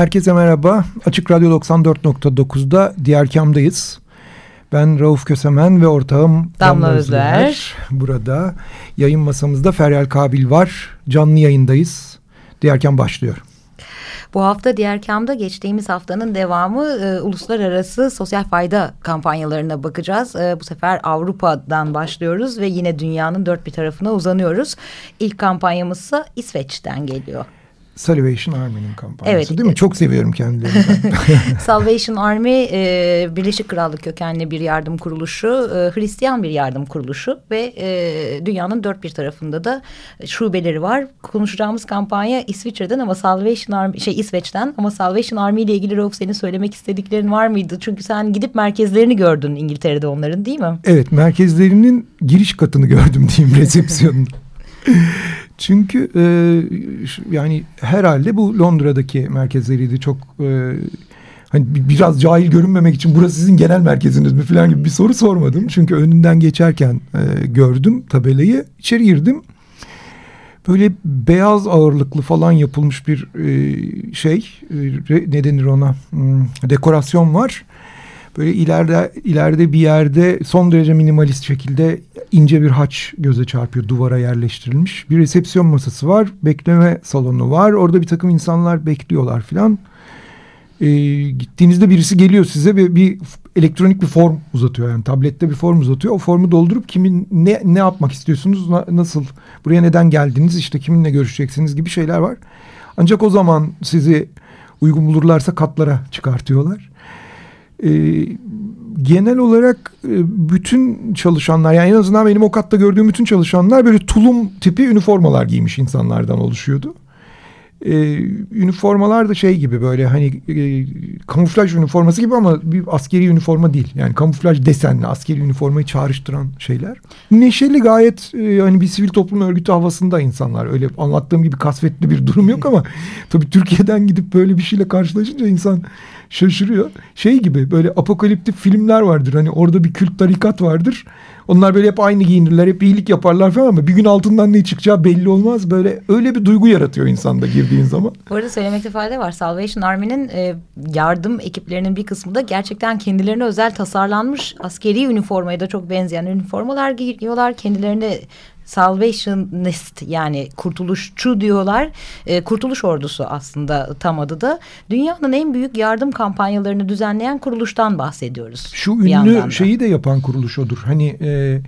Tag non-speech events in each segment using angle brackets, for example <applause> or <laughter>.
Herkese merhaba. Açık Radyo 94.9'da Diğer Kam'dayız. Ben Rauf Kösemen ve ortağım Damla, Damla Özler. Özler. Burada yayın masamızda Feryal Kabil var. Canlı yayındayız. Diğer Kam başlıyor. Bu hafta Diğer Kam'da geçtiğimiz haftanın devamı e, uluslararası sosyal fayda kampanyalarına bakacağız. E, bu sefer Avrupa'dan başlıyoruz ve yine dünyanın dört bir tarafına uzanıyoruz. İlk kampanyamız ise İsveç'ten geliyor. Salvation Army'nin kampanyası evet. değil mi? Çok seviyorum kendilerini. <laughs> <laughs> Salvation Army e, Birleşik Krallık kökenli bir yardım kuruluşu, e, Hristiyan bir yardım kuruluşu ve e, dünyanın dört bir tarafında da şubeleri var. Konuşacağımız kampanya İsviçre'den ama Salvation Army şey İsveç'ten ama Salvation Army ile ilgili Rauf senin söylemek istediklerin var mıydı? Çünkü sen gidip merkezlerini gördün İngiltere'de onların değil mi? Evet merkezlerinin giriş katını gördüm diyeyim <laughs> resepsiyonun. Çünkü e, yani herhalde bu Londra'daki merkezleriydi. Çok e, hani biraz cahil görünmemek için burası sizin genel merkeziniz mi falan gibi bir soru sormadım. Çünkü önünden geçerken e, gördüm tabelayı. İçeri girdim. Böyle beyaz ağırlıklı falan yapılmış bir e, şey e, ne denir ona hmm, dekorasyon var. Böyle ileride ileride bir yerde son derece minimalist şekilde ince bir haç göze çarpıyor duvara yerleştirilmiş. Bir resepsiyon masası var, bekleme salonu var. Orada bir takım insanlar bekliyorlar filan. Ee, gittiğinizde birisi geliyor size ve bir elektronik bir form uzatıyor yani tablette bir form uzatıyor. O formu doldurup kimin ne ne yapmak istiyorsunuz, nasıl buraya neden geldiniz, işte kiminle görüşeceksiniz gibi şeyler var. Ancak o zaman sizi uygun bulurlarsa katlara çıkartıyorlar. Ee, genel olarak e, bütün çalışanlar yani en azından benim o katta gördüğüm bütün çalışanlar böyle tulum tipi üniformalar giymiş insanlardan oluşuyordu. Ee, üniformalar da şey gibi böyle hani e, kamuflaj üniforması gibi ama bir askeri üniforma değil. Yani kamuflaj desenli askeri üniformayı çağrıştıran şeyler. Neşeli gayet e, hani bir sivil toplum örgütü havasında insanlar. Öyle anlattığım gibi kasvetli bir durum yok ama <laughs> tabii Türkiye'den gidip böyle bir şeyle karşılaşınca insan şaşırıyor. Şey gibi böyle apokaliptik filmler vardır. Hani orada bir kült tarikat vardır. Onlar böyle hep aynı giyinirler, hep iyilik yaparlar falan ama bir gün altından ne çıkacağı belli olmaz. Böyle öyle bir duygu yaratıyor insanda girdiğin zaman. Bu arada söylemekte fayda var. Salvation Army'nin e, yardım ekiplerinin bir kısmı da gerçekten kendilerine özel tasarlanmış askeri üniformaya da çok benzeyen üniformalar giyiyorlar. Kendilerine Salvationist yani kurtuluşçu diyorlar. E, Kurtuluş Ordusu aslında tam adı da. Dünyanın en büyük yardım kampanyalarını düzenleyen kuruluştan bahsediyoruz. Şu ünlü şeyi de yapan kuruluş odur. Hani e,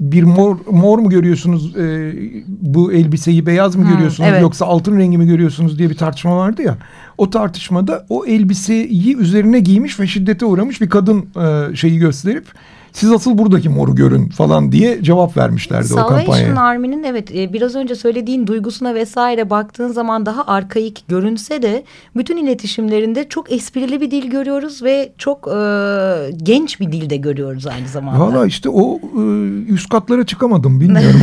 bir mor mor mu görüyorsunuz e, bu elbiseyi beyaz mı hmm, görüyorsunuz evet. yoksa altın rengi mi görüyorsunuz diye bir tartışma vardı ya. O tartışmada o elbiseyi üzerine giymiş ve şiddete uğramış bir kadın e, şeyi gösterip siz asıl buradaki moru görün falan diye cevap vermişlerdi Salvation o kampanyaya. Salvation Army'nin evet e, biraz önce söylediğin duygusuna vesaire baktığın zaman daha arkaik görünse de bütün iletişimlerinde çok esprili bir dil görüyoruz ve çok e, genç bir dilde görüyoruz aynı zamanda. Valla işte o e, üst katlara çıkamadım bilmiyorum. <laughs>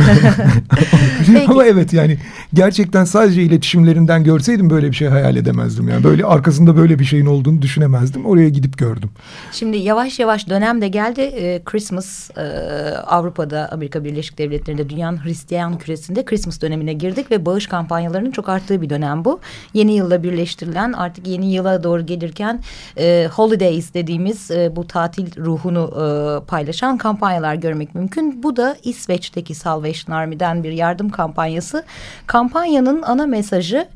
<laughs> Ama evet yani gerçekten sadece iletişimlerinden görseydim böyle bir şey hayal edemezdim. Yani böyle arkasında böyle bir şeyin olduğunu düşünemezdim. Oraya gidip gördüm. Şimdi yavaş yavaş dönem de geldi. E, Christmas e, Avrupa'da Amerika Birleşik Devletleri'nde dünyanın Hristiyan küresinde Christmas dönemine girdik ve bağış kampanyalarının çok arttığı bir dönem bu. Yeni yılla birleştirilen artık yeni yıla doğru gelirken e, holidays dediğimiz e, bu tatil ruhunu e, paylaşan kampanyalar görmek mümkün. Bu da İsveç'teki Salvation Army'den bir yardım kampanyası. Kampanyanın ana mesajı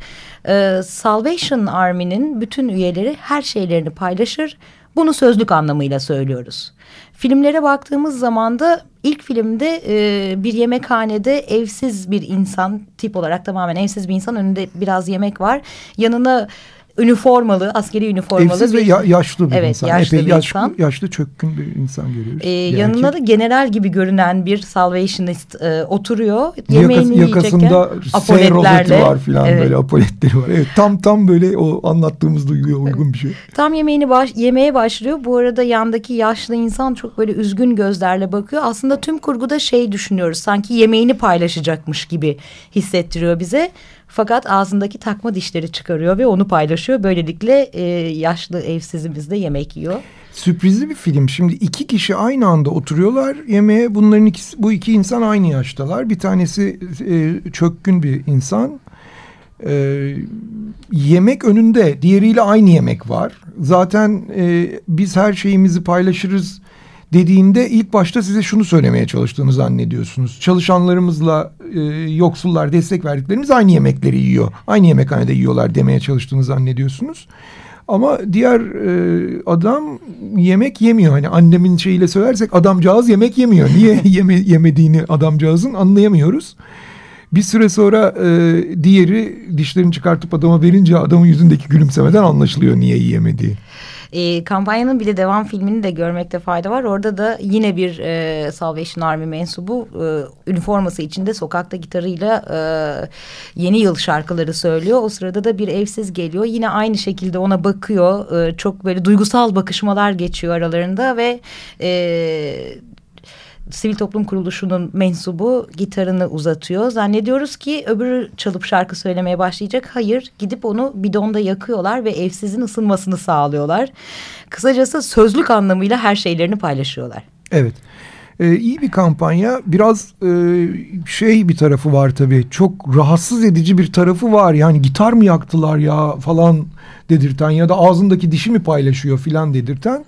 e, Salvation Army'nin bütün üyeleri her şeylerini paylaşır. Bunu sözlük anlamıyla söylüyoruz. Filmlere baktığımız zaman da ilk filmde e, bir yemekhanede evsiz bir insan tip olarak tamamen evsiz bir insan önünde biraz yemek var. Yanına üniformalı, askeri üniformalı. Evsiz bir, ve ya, yaşlı bir evet, insan. Yaşlı Epey bir yaşlı, insan. yaşlı çökkün bir insan görüyoruz. Ee, yanına da general gibi görünen bir Salvationist e, oturuyor. Yemeğini Yaka, yakasında S rozeti var filan evet. böyle apoletleri var. Evet tam tam böyle o anlattığımız duyguya uygun bir şey. Tam yemeğini baş, yemeye başlıyor. Bu arada yandaki yaşlı insan çok böyle üzgün gözlerle bakıyor. Aslında tüm kurguda şey düşünüyoruz. Sanki yemeğini paylaşacakmış gibi hissettiriyor bize. Fakat ağzındaki takma dişleri çıkarıyor ve onu paylaşıyor. Böylelikle e, yaşlı evsizimiz de yemek yiyor. Sürprizli bir film. Şimdi iki kişi aynı anda oturuyorlar yemeğe. Bunların ikisi, bu iki insan aynı yaştalar. Bir tanesi e, çökkün bir insan. E, yemek önünde. Diğeriyle aynı yemek var. Zaten e, biz her şeyimizi paylaşırız dediğinde ilk başta size şunu söylemeye çalıştığını zannediyorsunuz. Çalışanlarımızla e, yoksullar destek verdiklerimiz aynı yemekleri yiyor. Aynı yemekhanede yiyorlar demeye çalıştığını zannediyorsunuz. Ama diğer e, adam yemek yemiyor. Hani annemin şeyiyle söylersek adamcağız yemek yemiyor. Niye <laughs> yeme, yemediğini adamcağızın anlayamıyoruz. Bir süre sonra e, diğeri dişlerini çıkartıp adama verince adamın yüzündeki gülümsemeden anlaşılıyor niye yiyemediği. E, kampanyanın bir de devam filmini de görmekte fayda var. Orada da yine bir e, Salvation Army mensubu e, üniforması içinde sokakta gitarıyla e, yeni yıl şarkıları söylüyor. O sırada da bir evsiz geliyor. Yine aynı şekilde ona bakıyor. E, çok böyle duygusal bakışmalar geçiyor aralarında ve... E, Sivil Toplum Kuruluşu'nun mensubu gitarını uzatıyor. Zannediyoruz ki öbürü çalıp şarkı söylemeye başlayacak. Hayır gidip onu bidonda yakıyorlar ve evsizin ısınmasını sağlıyorlar. Kısacası sözlük anlamıyla her şeylerini paylaşıyorlar. Evet. Ee, iyi bir kampanya. Biraz e, şey bir tarafı var tabii. Çok rahatsız edici bir tarafı var. Yani gitar mı yaktılar ya falan dedirten ya da ağzındaki dişi mi paylaşıyor filan dedirten.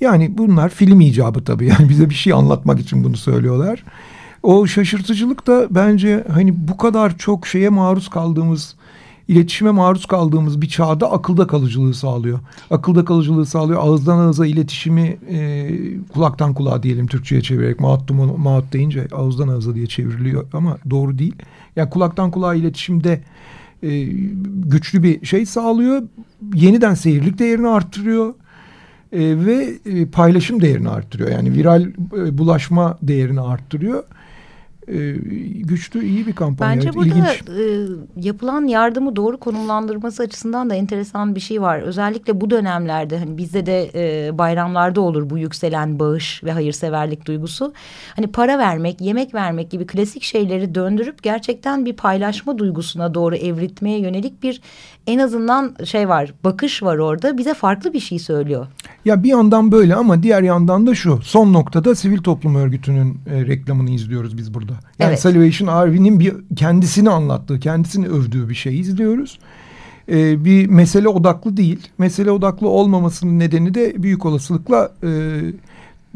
Yani bunlar film icabı tabii. Yani bize bir şey anlatmak için bunu söylüyorlar. O şaşırtıcılık da bence hani bu kadar çok şeye maruz kaldığımız, iletişime maruz kaldığımız bir çağda akılda kalıcılığı sağlıyor. Akılda kalıcılığı sağlıyor. Ağızdan ağıza iletişimi e, kulaktan kulağa diyelim Türkçe'ye çevirerek. Maat, maat deyince ağızdan ağıza diye çevriliyor ama doğru değil. Yani kulaktan kulağa iletişimde e, güçlü bir şey sağlıyor. Yeniden seyirlik değerini arttırıyor e, ve e, paylaşım değerini arttırıyor. Yani viral e, bulaşma değerini arttırıyor. E, güçlü iyi bir kampanya. Bence burada ilginç. e, yapılan yardımı doğru konumlandırması açısından da enteresan bir şey var. Özellikle bu dönemlerde hani bizde de e, bayramlarda olur bu yükselen bağış ve hayırseverlik duygusu. Hani para vermek, yemek vermek gibi klasik şeyleri döndürüp gerçekten bir paylaşma duygusuna doğru evritmeye yönelik bir en azından şey var, bakış var orada. Bize farklı bir şey söylüyor. Ya bir yandan böyle ama diğer yandan da şu. Son noktada sivil toplum örgütünün e, reklamını izliyoruz biz burada. Yani Evet. Salvation Army'nin bir kendisini anlattığı, kendisini övdüğü bir şey izliyoruz. E, bir mesele odaklı değil. Mesele odaklı olmamasının nedeni de büyük olasılıkla e,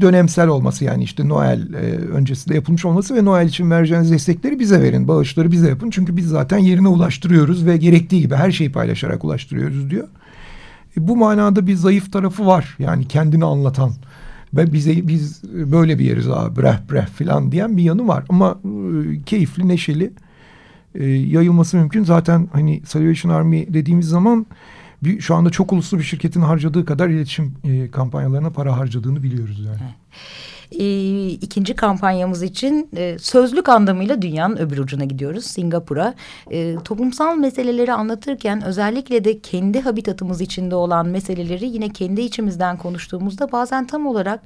dönemsel olması. Yani işte Noel e, öncesinde yapılmış olması ve Noel için vereceğiniz destekleri bize verin. Bağışları bize yapın. Çünkü biz zaten yerine ulaştırıyoruz ve gerektiği gibi her şeyi paylaşarak ulaştırıyoruz diyor. E, bu manada bir zayıf tarafı var. Yani kendini anlatan ve bize biz böyle bir yeriz abi breh breh filan diyen bir yanı var. Ama e, keyifli, neşeli e, yayılması mümkün. Zaten hani Salvation Army dediğimiz zaman bir, şu anda çok uluslu bir şirketin harcadığı kadar iletişim e, kampanyalarına para harcadığını biliyoruz yani. E, ikinci kampanyamız için e, sözlük anlamıyla dünyanın öbür ucuna gidiyoruz Singapur'a. E, toplumsal meseleleri anlatırken özellikle de kendi habitatımız içinde olan meseleleri yine kendi içimizden konuştuğumuzda bazen tam olarak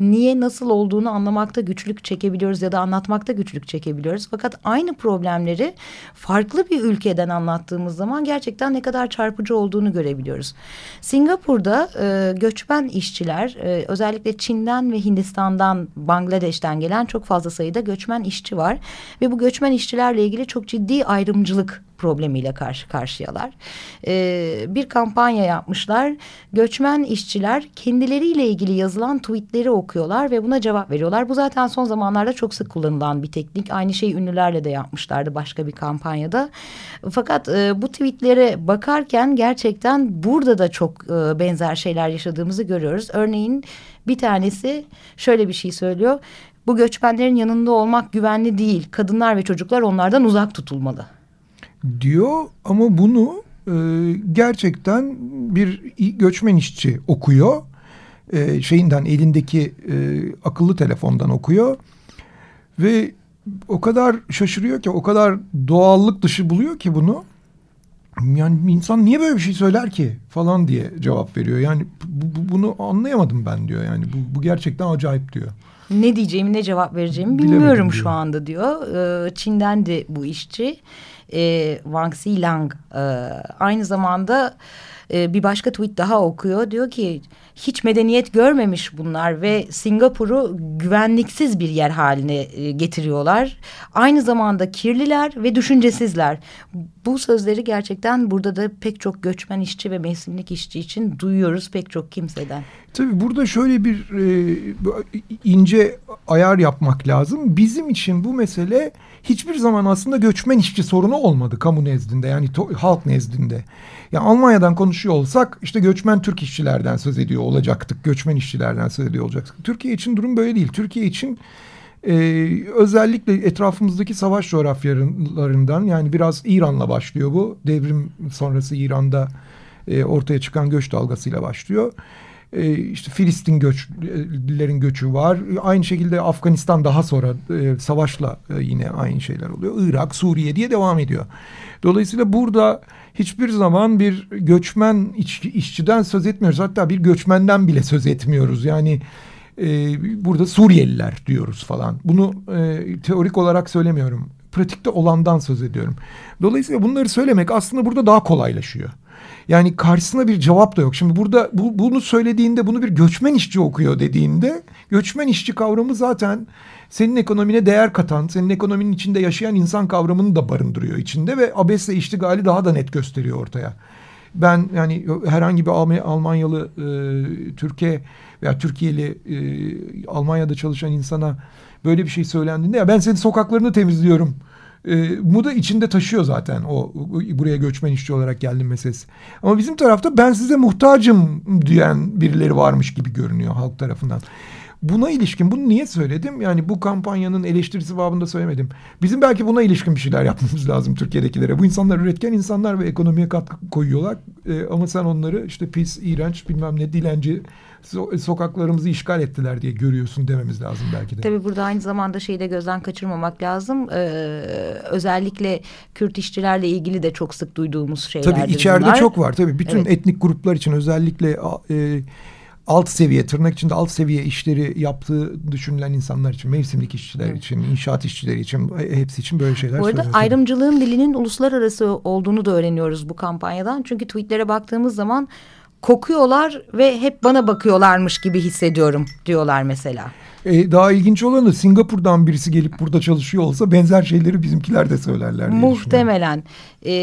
niye nasıl olduğunu anlamakta güçlük çekebiliyoruz ya da anlatmakta güçlük çekebiliyoruz. Fakat aynı problemleri farklı bir ülkeden anlattığımız zaman gerçekten ne kadar çarpıcı olduğunu görebiliyoruz. Singapur'da e, göçmen işçiler e, özellikle Çin'den ve Hindistan'dan Bangladeş'ten gelen çok fazla sayıda göçmen işçi var. Ve bu göçmen işçilerle ilgili çok ciddi ayrımcılık problemiyle karşı karşıyalar. Ee, bir kampanya yapmışlar. Göçmen işçiler kendileriyle ilgili yazılan tweetleri okuyorlar ve buna cevap veriyorlar. Bu zaten son zamanlarda çok sık kullanılan bir teknik. Aynı şeyi ünlülerle de yapmışlardı başka bir kampanyada. Fakat e, bu tweetlere bakarken gerçekten burada da çok e, benzer şeyler yaşadığımızı görüyoruz. Örneğin bir tanesi şöyle bir şey söylüyor. Bu göçmenlerin yanında olmak güvenli değil. Kadınlar ve çocuklar onlardan uzak tutulmalı. Diyor ama bunu e, gerçekten bir göçmen işçi okuyor. E, şeyinden elindeki e, akıllı telefondan okuyor. Ve o kadar şaşırıyor ki o kadar doğallık dışı buluyor ki bunu. Yani insan niye böyle bir şey söyler ki falan diye cevap veriyor. Yani bu, bu, bunu anlayamadım ben diyor. Yani bu, bu gerçekten acayip diyor. Ne diyeceğimi ne cevap vereceğimi Bilemedim bilmiyorum diyor. şu anda diyor. Ee, Çin'den de bu işçi. Ee, Wang Xilang. Ee, aynı zamanda e, bir başka tweet daha okuyor. Diyor ki hiç medeniyet görmemiş bunlar ve Singapur'u güvenliksiz bir yer haline e, getiriyorlar. Aynı zamanda kirliler ve düşüncesizler. Bu sözleri gerçekten burada da pek çok göçmen işçi ve mevsimlik işçi için duyuyoruz pek çok kimseden. Tabii burada şöyle bir e, ince ayar yapmak lazım. Bizim için bu mesele hiçbir zaman aslında göçmen işçi sorunu olmadı kamu nezdinde yani halk nezdinde. Yani Almanya'dan konuşuyor olsak işte göçmen Türk işçilerden söz ediyor olacaktık. Göçmen işçilerden söz ediyor olacaktık. Türkiye için durum böyle değil. Türkiye için e, özellikle etrafımızdaki savaş coğrafyalarından yani biraz İran'la başlıyor bu. Devrim sonrası İran'da e, ortaya çıkan göç dalgasıyla başlıyor. E, işte Filistin göçlerin göçü var. Aynı şekilde Afganistan daha sonra e, savaşla e, yine aynı şeyler oluyor. Irak, Suriye diye devam ediyor. Dolayısıyla burada hiçbir zaman bir göçmen iş, işçiden söz etmiyoruz. Hatta bir göçmenden bile söz etmiyoruz. Yani e, burada Suriyeliler diyoruz falan. Bunu teorik olarak söylemiyorum. Pratikte olandan söz ediyorum. Dolayısıyla bunları söylemek aslında burada daha kolaylaşıyor. Yani karşısına bir cevap da yok. Şimdi burada bu, bunu söylediğinde bunu bir göçmen işçi okuyor dediğinde göçmen işçi kavramı zaten senin ekonomine değer katan, senin ekonominin içinde yaşayan insan kavramını da barındırıyor içinde ve abesle iştigali daha da net gösteriyor ortaya. Ben yani herhangi bir Almanyalı e, Türkiye veya Türkiye'li e, Almanya'da çalışan insana böyle bir şey söylendiğinde ya ben senin sokaklarını temizliyorum e, bu da içinde taşıyor zaten o buraya göçmen işçi olarak geldim meselesi. Ama bizim tarafta ben size muhtacım diyen birileri varmış gibi görünüyor halk tarafından. Buna ilişkin bunu niye söyledim? Yani bu kampanyanın eleştirisi babında söylemedim. Bizim belki buna ilişkin bir şeyler <laughs> yapmamız lazım Türkiye'dekilere. Bu insanlar üretken insanlar ve ekonomiye katkı koyuyorlar. Ee, ama sen onları işte pis, iğrenç, bilmem ne, dilenci so sokaklarımızı işgal ettiler diye görüyorsun dememiz lazım belki de. Tabii burada aynı zamanda şeyi de gözden kaçırmamak lazım. Ee, özellikle Kürt işçilerle ilgili de çok sık duyduğumuz şeyler. Tabii içeride bunlar. çok var. Tabii bütün evet. etnik gruplar için özellikle... E, alt seviye tırnak içinde alt seviye işleri yaptığı düşünülen insanlar için mevsimlik işçiler evet. için inşaat işçileri için e, hepsi için böyle şeyler Bu arada ayrımcılığın dilinin uluslararası olduğunu da öğreniyoruz bu kampanyadan. Çünkü tweetlere baktığımız zaman kokuyorlar ve hep bana bakıyorlarmış gibi hissediyorum diyorlar mesela. E, daha ilginç olanı Singapur'dan birisi gelip burada çalışıyor olsa benzer şeyleri bizimkiler de söylerler. Muhtemelen. E,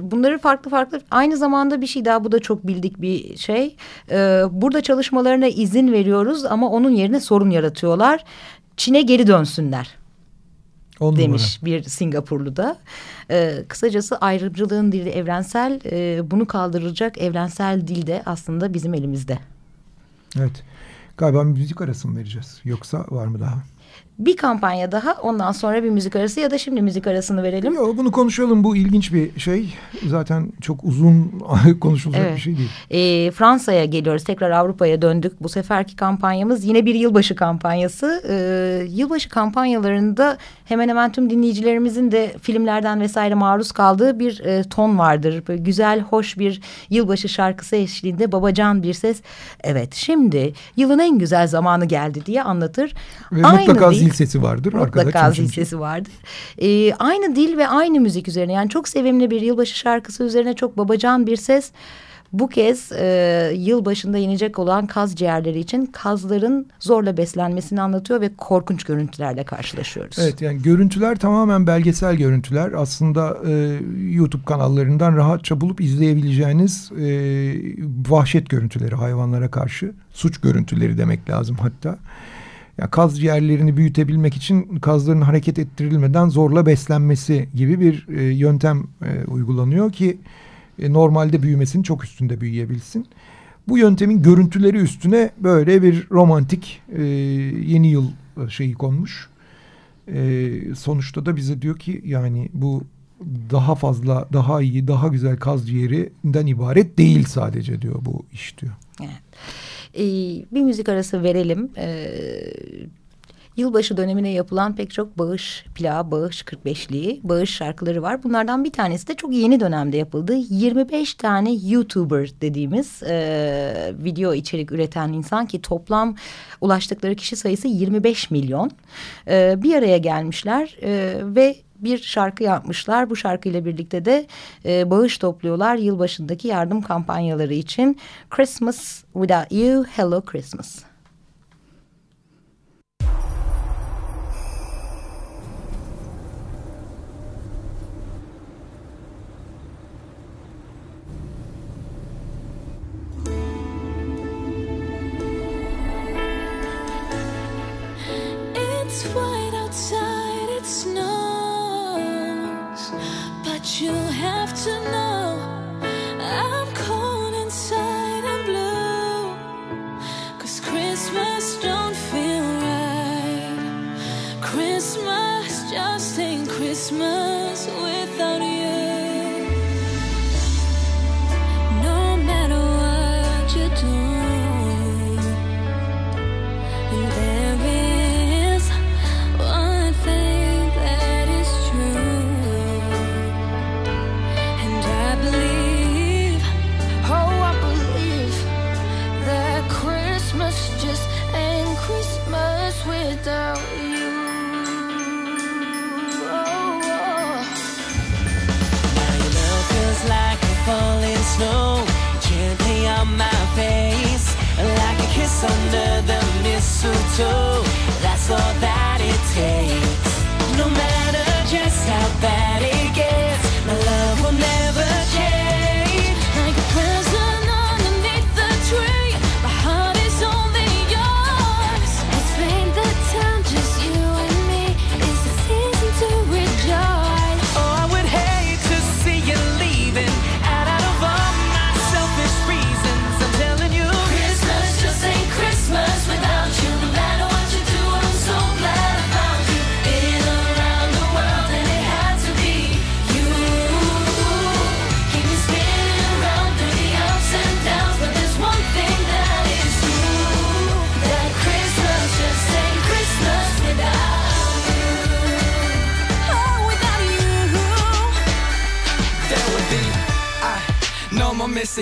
bunları farklı farklı aynı zamanda bir şey daha bu da çok bildik bir şey. E, burada çalışmalarına izin veriyoruz ama onun yerine sorun yaratıyorlar. Çin'e geri dönsünler. On demiş numara. bir Singapurlu da. Ee, kısacası ayrımcılığın dili evrensel, e, bunu kaldıracak evrensel dil de aslında bizim elimizde. Evet. Galiba müzik arası mı vereceğiz? Yoksa var mı daha? Bir kampanya daha ondan sonra bir müzik arası ya da şimdi müzik arasını verelim. Yo, bunu konuşalım bu ilginç bir şey zaten çok uzun <laughs> konuşulacak evet. bir şey değil. E, Fransa'ya geliyoruz tekrar Avrupa'ya döndük bu seferki kampanyamız yine bir yılbaşı kampanyası. E, yılbaşı kampanyalarında hemen hemen tüm dinleyicilerimizin de filmlerden vesaire maruz kaldığı bir e, ton vardır. Böyle güzel hoş bir yılbaşı şarkısı eşliğinde babacan bir ses evet şimdi yılın en güzel zamanı geldi diye anlatır. Ve Aynı mutlaka değil, zil sesi vardır. Mutlaka zil sesi vardır. Ee, aynı dil ve aynı müzik üzerine yani çok sevimli bir yılbaşı şarkısı üzerine çok babacan bir ses. Bu kez e, yıl başında yenecek olan kaz ciğerleri için kazların zorla beslenmesini anlatıyor ve korkunç görüntülerle karşılaşıyoruz. Evet yani görüntüler tamamen belgesel görüntüler. Aslında e, YouTube kanallarından rahatça bulup izleyebileceğiniz e, vahşet görüntüleri hayvanlara karşı. Suç görüntüleri demek lazım hatta. Ya kaz ciğerlerini büyütebilmek için kazların hareket ettirilmeden zorla beslenmesi gibi bir e, yöntem e, uygulanıyor ki e, normalde büyümesinin çok üstünde büyüyebilsin. Bu yöntemin görüntüleri üstüne böyle bir romantik e, yeni yıl şeyi konmuş. E, sonuçta da bize diyor ki yani bu daha fazla, daha iyi, daha güzel kaz ciğerinden ibaret değil sadece diyor bu iş diyor. Evet. Ee, bir müzik arası verelim. Ee, yılbaşı dönemine yapılan pek çok bağış plağı, bağış 45'liği, bağış şarkıları var. Bunlardan bir tanesi de çok yeni dönemde yapıldı. 25 tane YouTuber dediğimiz e, video içerik üreten insan ki toplam ulaştıkları kişi sayısı 25 milyon. E, bir araya gelmişler e, ve bir şarkı yapmışlar. Bu şarkıyla birlikte de e, bağış topluyorlar yılbaşındaki yardım kampanyaları için. Christmas Without You, Hello Christmas.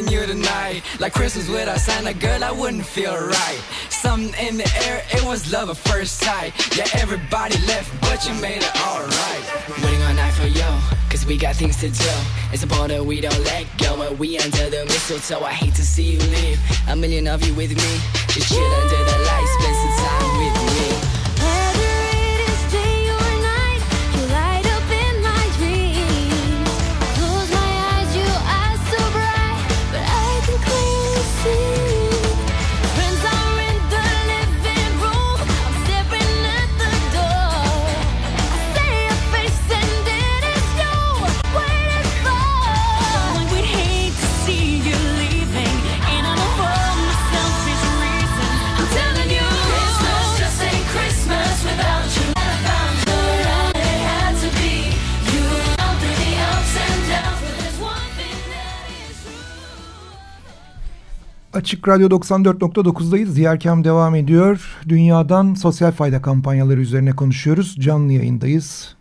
You tonight. Like Christmas without Santa, girl, I wouldn't feel right. Something in the air, it was love at first sight. Yeah, everybody left, but you made it alright. Waiting all night for you, cause we got things to do. It's a border we don't let go, but we under the mistletoe. I hate to see you leave. A million of you with me, just chill under the lights, spend some time with me. Açık Radyo 94.9'dayız. Diyerkem devam ediyor. Dünyadan sosyal fayda kampanyaları üzerine konuşuyoruz. Canlı yayındayız.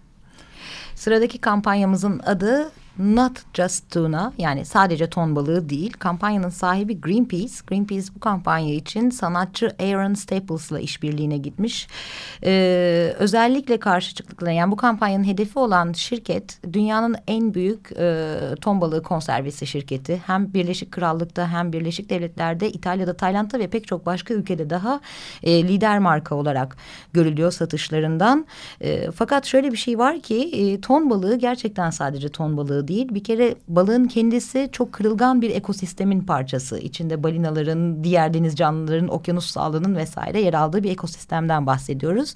Sıradaki kampanyamızın adı Not Just Tuna yani sadece ton balığı değil. Kampanyanın sahibi Greenpeace. Greenpeace bu kampanya için sanatçı Aaron Staples'la işbirliğine gitmiş. Ee, özellikle karşı çıktıkları yani bu kampanyanın hedefi olan şirket dünyanın en büyük e, ton balığı konservesi şirketi. Hem Birleşik Krallık'ta hem Birleşik Devletler'de İtalya'da Tayland'da ve pek çok başka ülkede daha e, lider marka olarak görülüyor satışlarından. E, fakat şöyle bir şey var ki e, ton balığı gerçekten sadece ton balığı değil. Bir kere balığın kendisi çok kırılgan bir ekosistemin parçası. İçinde balinaların, diğer deniz canlıların, okyanus sağlığının vesaire yer aldığı bir ekosistemden bahsediyoruz.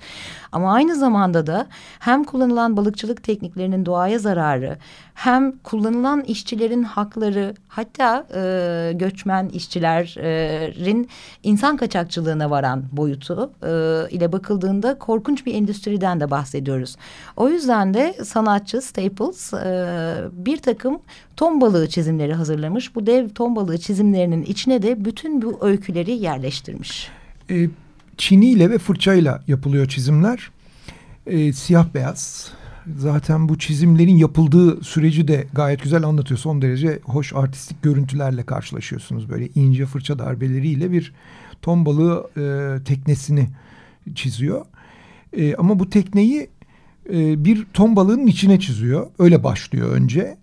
Ama aynı zamanda da hem kullanılan balıkçılık tekniklerinin doğaya zararı, hem kullanılan işçilerin hakları, hatta e, göçmen işçilerin insan kaçakçılığına varan boyutu e, ile bakıldığında korkunç bir endüstriden de bahsediyoruz. O yüzden de sanatçı Staples e, bir takım ton balığı çizimleri hazırlamış. Bu dev ton balığı çizimlerinin içine de bütün bu öyküleri yerleştirmiş. E, çiniyle ve fırçayla yapılıyor çizimler. E, siyah beyaz. Zaten bu çizimlerin yapıldığı süreci de gayet güzel anlatıyor. Son derece hoş artistik görüntülerle karşılaşıyorsunuz. Böyle ince fırça darbeleriyle bir ton balığı e, teknesini çiziyor. E, ama bu tekneyi e, bir ton balığının içine çiziyor. Öyle başlıyor önce.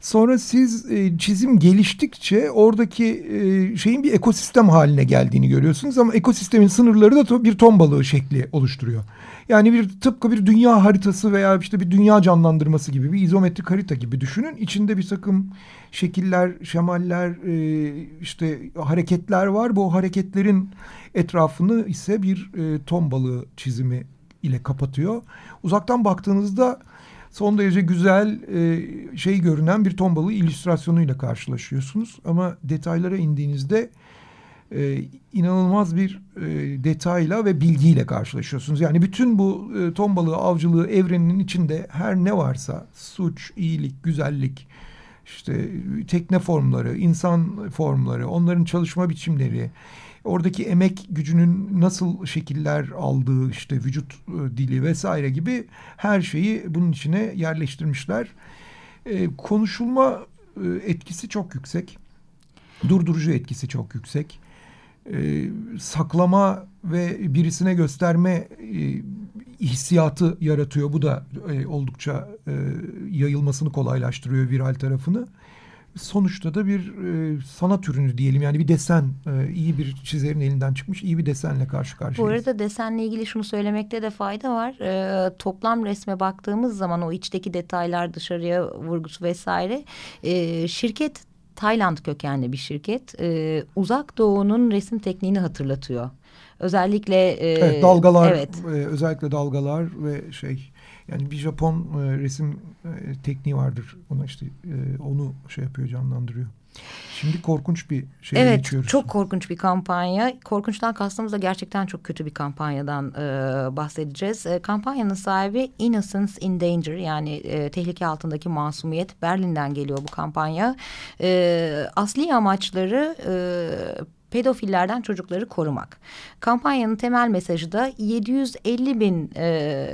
Sonra siz e, çizim geliştikçe oradaki e, şeyin bir ekosistem haline geldiğini görüyorsunuz ama ekosistemin sınırları da bir ton balığı şekli oluşturuyor. Yani bir tıpkı bir dünya haritası veya işte bir dünya canlandırması gibi bir izometrik harita gibi düşünün. İçinde bir takım şekiller, şemaller, işte hareketler var. Bu hareketlerin etrafını ise bir ton balığı çizimi ile kapatıyor. Uzaktan baktığınızda son derece güzel e, şey görünen bir ton balığı illüstrasyonuyla karşılaşıyorsunuz. Ama detaylara indiğinizde e, inanılmaz bir e, detayla ve bilgiyle karşılaşıyorsunuz. Yani bütün bu e, ton avcılığı evreninin içinde her ne varsa suç, iyilik, güzellik, işte tekne formları, insan formları, onların çalışma biçimleri, oradaki emek gücünün nasıl şekiller aldığı işte vücut e, dili vesaire gibi her şeyi bunun içine yerleştirmişler. E, konuşulma e, etkisi çok yüksek. Durdurucu etkisi çok yüksek. Saklama ve birisine gösterme hissiyatı yaratıyor. Bu da oldukça yayılmasını kolaylaştırıyor viral tarafını sonuçta da bir e, sanat ürünü diyelim. Yani bir desen e, iyi bir çizerin elinden çıkmış iyi bir desenle karşı karşıyayız. Bu arada desenle ilgili şunu söylemekte de fayda var. E, toplam resme baktığımız zaman o içteki detaylar dışarıya vurgusu vesaire e, şirket Tayland kökenli bir şirket. E, uzak Doğu'nun resim tekniğini hatırlatıyor. Özellikle e, evet, dalgalar, evet. E, özellikle dalgalar ve şey yani bir Japon e, resim e, tekniği vardır. Ona işte e, onu şey yapıyor, canlandırıyor. Şimdi korkunç bir şey evet, geçiyoruz. Evet çok korkunç bir kampanya. Korkunçtan kastımız da gerçekten çok kötü bir kampanyadan e, bahsedeceğiz. E, kampanyanın sahibi Innocence in Danger yani e, tehlike altındaki masumiyet Berlin'den geliyor bu kampanya. E, asli amaçları... E, pedofillerden çocukları korumak. Kampanyanın temel mesajı da 750 bin e,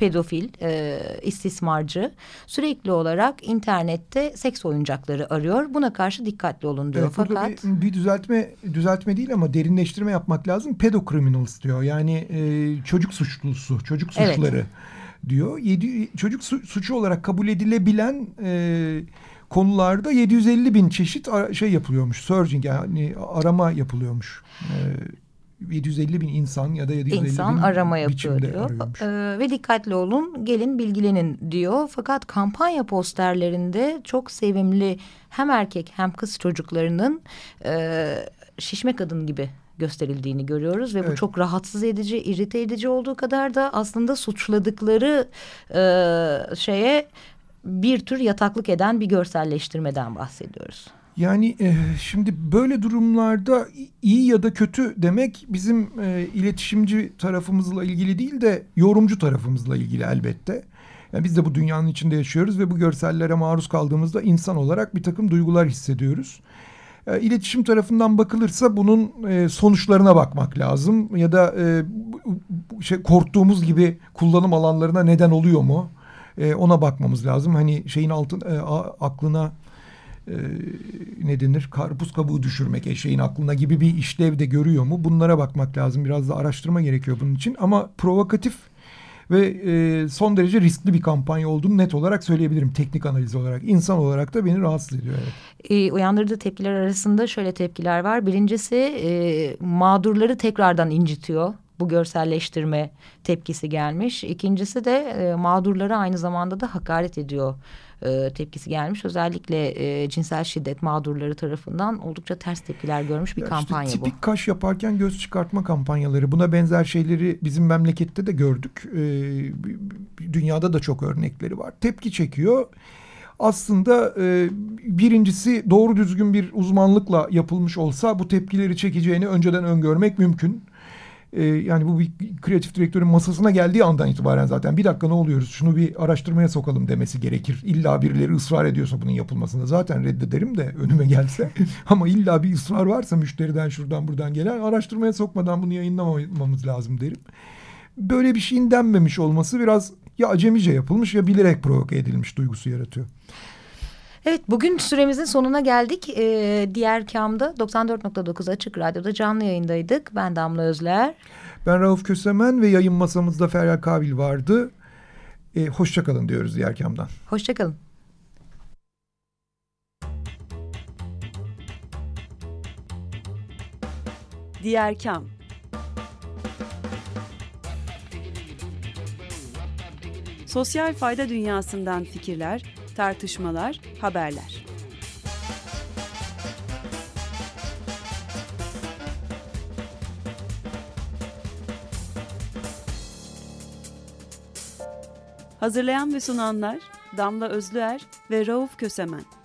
pedofil, e, istismarcı sürekli olarak internette seks oyuncakları arıyor. Buna karşı dikkatli olun diyor. Evet, Fakat bir, bir düzeltme düzeltme değil ama derinleştirme yapmak lazım. Pedocriminals diyor. Yani e, çocuk suçlusu, çocuk suçları evet. diyor. Yedi, çocuk su, suçu olarak kabul edilebilen e, konularda 750 bin çeşit şey yapılıyormuş. Searching yani arama yapılıyormuş. E, 750 bin insan ya da 750 insan bin arama yapıyor diyor. Ee, ve dikkatli olun gelin bilgilenin diyor. Fakat kampanya posterlerinde çok sevimli hem erkek hem kız çocuklarının e, şişme kadın gibi gösterildiğini görüyoruz ve evet. bu çok rahatsız edici, irite edici olduğu kadar da aslında suçladıkları e, şeye bir tür yataklık eden bir görselleştirmeden bahsediyoruz. Yani e, şimdi böyle durumlarda iyi ya da kötü demek bizim e, iletişimci tarafımızla ilgili değil de yorumcu tarafımızla ilgili elbette. Yani biz de bu dünyanın içinde yaşıyoruz ve bu görsellere maruz kaldığımızda insan olarak bir takım duygular hissediyoruz. E, iletişim tarafından bakılırsa bunun e, sonuçlarına bakmak lazım ya da e, şey korktuğumuz gibi kullanım alanlarına neden oluyor mu? E, ona bakmamız lazım. Hani şeyin altın e, aklına e, ne denir karpuz kabuğu düşürmek eşeğin aklına gibi bir işlev de görüyor mu? Bunlara bakmak lazım. Biraz da araştırma gerekiyor bunun için. Ama provokatif ve e, son derece riskli bir kampanya olduğunu net olarak söyleyebilirim teknik analiz olarak. İnsan olarak da beni rahatsız ediyor. Evet. E, uyandırdığı tepkiler arasında şöyle tepkiler var. Birincisi e, mağdurları tekrardan incitiyor bu görselleştirme tepkisi gelmiş. İkincisi de e, mağdurlara aynı zamanda da hakaret ediyor e, tepkisi gelmiş. Özellikle e, cinsel şiddet mağdurları tarafından oldukça ters tepkiler görmüş bir Ya kampanya işte bu. tipik kaş yaparken göz çıkartma kampanyaları. Buna benzer şeyleri bizim memlekette de gördük. Ee, dünyada da çok örnekleri var. Tepki çekiyor. Aslında e, birincisi doğru düzgün bir uzmanlıkla yapılmış olsa bu tepkileri çekeceğini önceden öngörmek mümkün. Ee, yani bu bir kreatif direktörün masasına geldiği andan itibaren zaten bir dakika ne oluyoruz şunu bir araştırmaya sokalım demesi gerekir. İlla birileri ısrar ediyorsa bunun yapılmasında zaten reddederim de önüme gelse. <laughs> Ama illa bir ısrar varsa müşteriden şuradan buradan gelen araştırmaya sokmadan bunu yayınlamamamız lazım derim. Böyle bir şeyin denmemiş olması biraz ya acemice yapılmış ya bilerek provoke edilmiş duygusu yaratıyor. Evet bugün süremizin sonuna geldik. Ee, diğer kamda 94.9 Açık Radyo'da canlı yayındaydık. Ben Damla Özler. Ben Rauf Kösemen ve yayın masamızda Feryal Kabil vardı. E, Hoşçakalın diyoruz diğer kamdan. Hoşçakalın. Diğer Kam Sosyal fayda dünyasından fikirler, tartışmalar, haberler. Hazırlayan ve sunanlar Damla Özlüer ve Rauf Kösemen.